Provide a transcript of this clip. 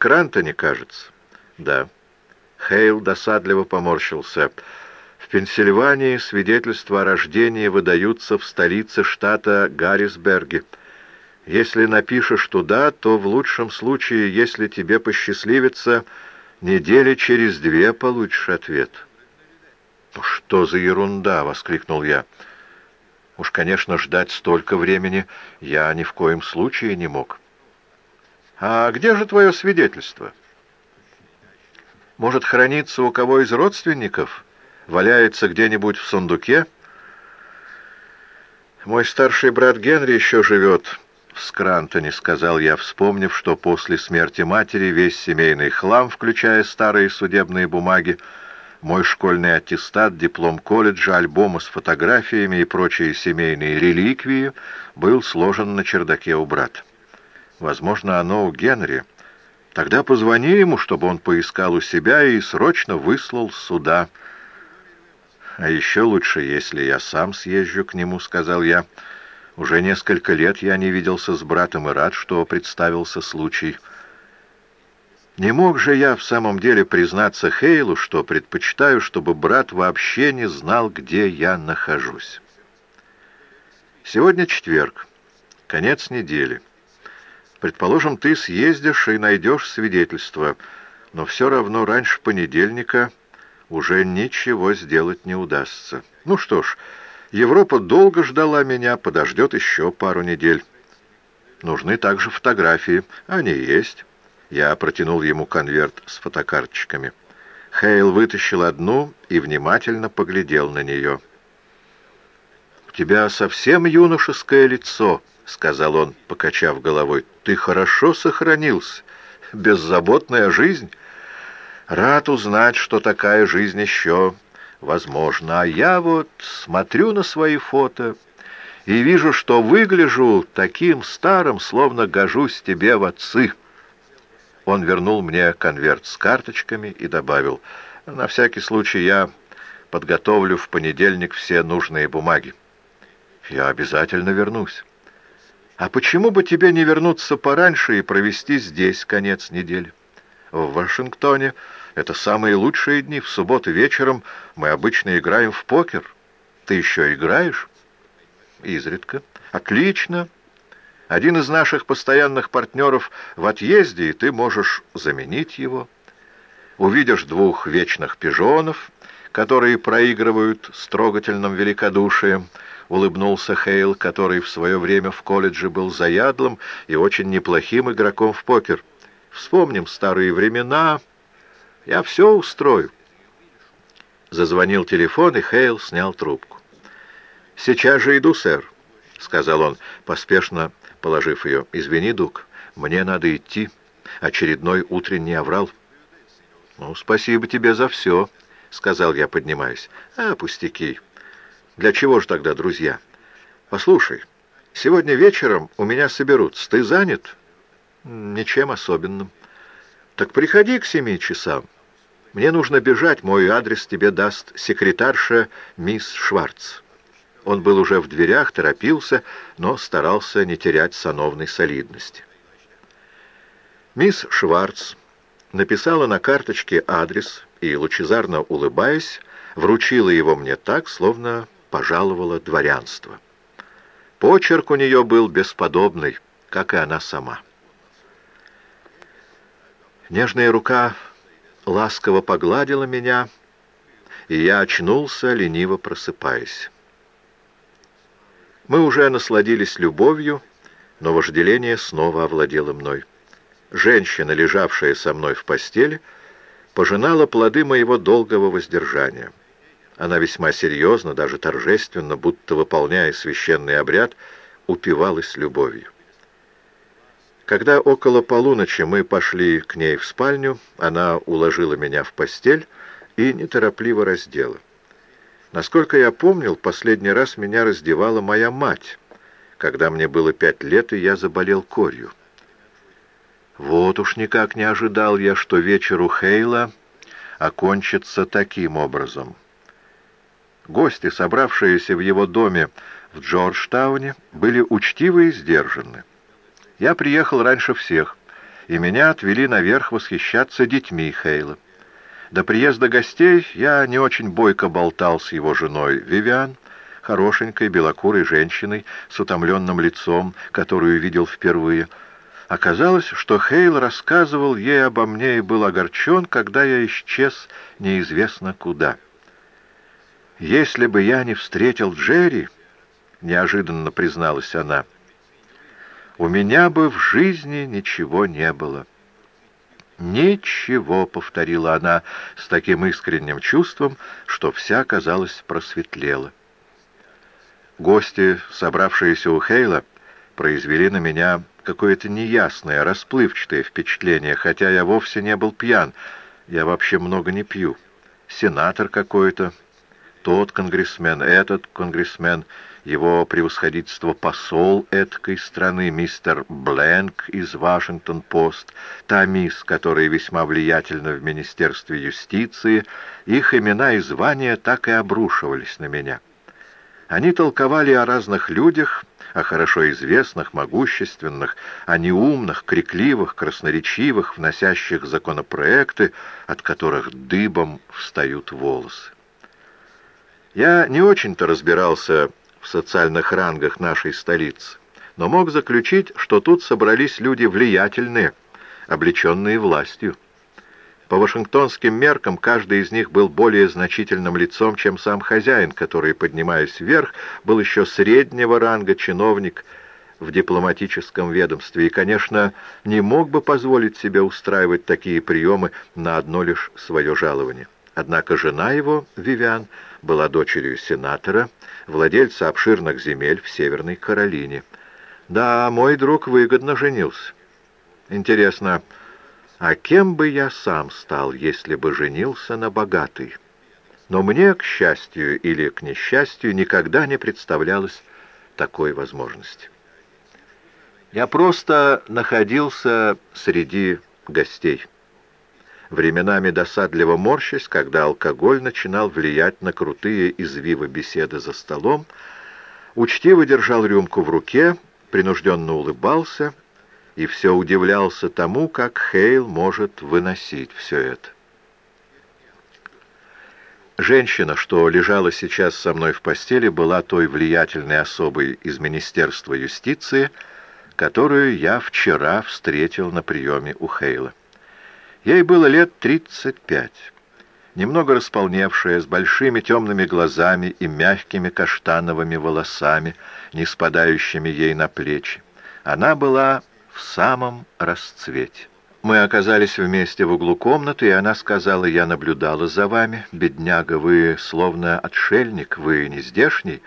Скрантоне, кажется?» «Да». Хейл досадливо поморщился. «В Пенсильвании свидетельства о рождении выдаются в столице штата Гаррисберге. Если напишешь туда, то в лучшем случае, если тебе посчастливится, недели через две получишь ответ». «Ну что за ерунда!» — воскликнул я. «Уж, конечно, ждать столько времени я ни в коем случае не мог». «А где же твое свидетельство?» «Может, хранится у кого из родственников? Валяется где-нибудь в сундуке?» «Мой старший брат Генри еще живет в Скрантоне», — сказал я, вспомнив, что после смерти матери весь семейный хлам, включая старые судебные бумаги, мой школьный аттестат, диплом колледжа, альбомы с фотографиями и прочие семейные реликвии был сложен на чердаке у брата. Возможно, оно у Генри. Тогда позвони ему, чтобы он поискал у себя и срочно выслал сюда. А еще лучше, если я сам съезжу к нему, — сказал я. Уже несколько лет я не виделся с братом и рад, что представился случай. Не мог же я в самом деле признаться Хейлу, что предпочитаю, чтобы брат вообще не знал, где я нахожусь. Сегодня четверг, конец недели. Предположим, ты съездишь и найдешь свидетельство, но все равно раньше понедельника уже ничего сделать не удастся. Ну что ж, Европа долго ждала меня, подождет еще пару недель. Нужны также фотографии. Они есть. Я протянул ему конверт с фотокарточками. Хейл вытащил одну и внимательно поглядел на нее. «У тебя совсем юношеское лицо», — сказал он, покачав головой. «Ты хорошо сохранился. Беззаботная жизнь. Рад узнать, что такая жизнь еще возможна. А я вот смотрю на свои фото и вижу, что выгляжу таким старым, словно гожусь тебе в отцы». Он вернул мне конверт с карточками и добавил, «На всякий случай я подготовлю в понедельник все нужные бумаги. Я обязательно вернусь». «А почему бы тебе не вернуться пораньше и провести здесь конец недели?» «В Вашингтоне это самые лучшие дни. В субботу вечером мы обычно играем в покер. Ты еще играешь?» «Изредка». «Отлично. Один из наших постоянных партнеров в отъезде, и ты можешь заменить его. Увидишь двух вечных пижонов, которые проигрывают с трогательным великодушием, улыбнулся Хейл, который в свое время в колледже был заядлым и очень неплохим игроком в покер. «Вспомним старые времена. Я все устрою». Зазвонил телефон, и Хейл снял трубку. «Сейчас же иду, сэр», — сказал он, поспешно положив ее. «Извини, Дук, мне надо идти. Очередной утренний оврал». «Ну, спасибо тебе за все», — сказал я, поднимаясь. «А, пустяки». Для чего же тогда друзья? Послушай, сегодня вечером у меня соберутся. Ты занят? Ничем особенным. Так приходи к семи часам. Мне нужно бежать, мой адрес тебе даст секретарша мисс Шварц. Он был уже в дверях, торопился, но старался не терять сановной солидности. Мисс Шварц написала на карточке адрес и, лучезарно улыбаясь, вручила его мне так, словно пожаловала дворянство. Почерк у нее был бесподобный, как и она сама. Нежная рука ласково погладила меня, и я очнулся, лениво просыпаясь. Мы уже насладились любовью, но вожделение снова овладело мной. Женщина, лежавшая со мной в постели, пожинала плоды моего долгого воздержания. Она весьма серьезно, даже торжественно, будто выполняя священный обряд, упивалась любовью. Когда около полуночи мы пошли к ней в спальню, она уложила меня в постель и неторопливо раздела. Насколько я помнил, последний раз меня раздевала моя мать, когда мне было пять лет, и я заболел корью. Вот уж никак не ожидал я, что вечер у Хейла окончится таким образом. Гости, собравшиеся в его доме в Джорджтауне, были учтивы и сдержаны. Я приехал раньше всех, и меня отвели наверх восхищаться детьми Хейла. До приезда гостей я не очень бойко болтал с его женой Вивиан, хорошенькой белокурой женщиной с утомленным лицом, которую видел впервые. Оказалось, что Хейл рассказывал ей обо мне и был огорчен, когда я исчез неизвестно куда. «Если бы я не встретил Джерри», — неожиданно призналась она, — «у меня бы в жизни ничего не было». «Ничего», — повторила она с таким искренним чувством, что вся, казалось, просветлела. Гости, собравшиеся у Хейла, произвели на меня какое-то неясное, расплывчатое впечатление, хотя я вовсе не был пьян, я вообще много не пью. Сенатор какой-то, тот конгрессмен, этот конгрессмен, его превосходительство посол эткой страны, мистер Бленк из Вашингтон-Пост, та мисс, которая весьма влиятельна в Министерстве юстиции, их имена и звания так и обрушивались на меня. Они толковали о разных людях, о хорошо известных, могущественных, о неумных, крикливых, красноречивых, вносящих законопроекты, от которых дыбом встают волосы. Я не очень-то разбирался в социальных рангах нашей столицы, но мог заключить, что тут собрались люди влиятельные, облеченные властью. По вашингтонским меркам каждый из них был более значительным лицом, чем сам хозяин, который, поднимаясь вверх, был еще среднего ранга чиновник в дипломатическом ведомстве и, конечно, не мог бы позволить себе устраивать такие приемы на одно лишь свое жалование. Однако жена его, Вивиан, была дочерью сенатора, владельца обширных земель в Северной Каролине. Да, мой друг выгодно женился. Интересно, а кем бы я сам стал, если бы женился на богатой? Но мне, к счастью или к несчастью, никогда не представлялось такой возможности. Я просто находился среди гостей временами досадливо морщась, когда алкоголь начинал влиять на крутые извивы беседы за столом, учтиво держал рюмку в руке, принужденно улыбался и все удивлялся тому, как Хейл может выносить все это. Женщина, что лежала сейчас со мной в постели, была той влиятельной особой из Министерства юстиции, которую я вчера встретил на приеме у Хейла. Ей было лет тридцать пять. Немного располневшая, с большими темными глазами и мягкими каштановыми волосами, не спадающими ей на плечи. Она была в самом расцвете. Мы оказались вместе в углу комнаты, и она сказала, «Я наблюдала за вами. Бедняга, вы словно отшельник, вы не здешний».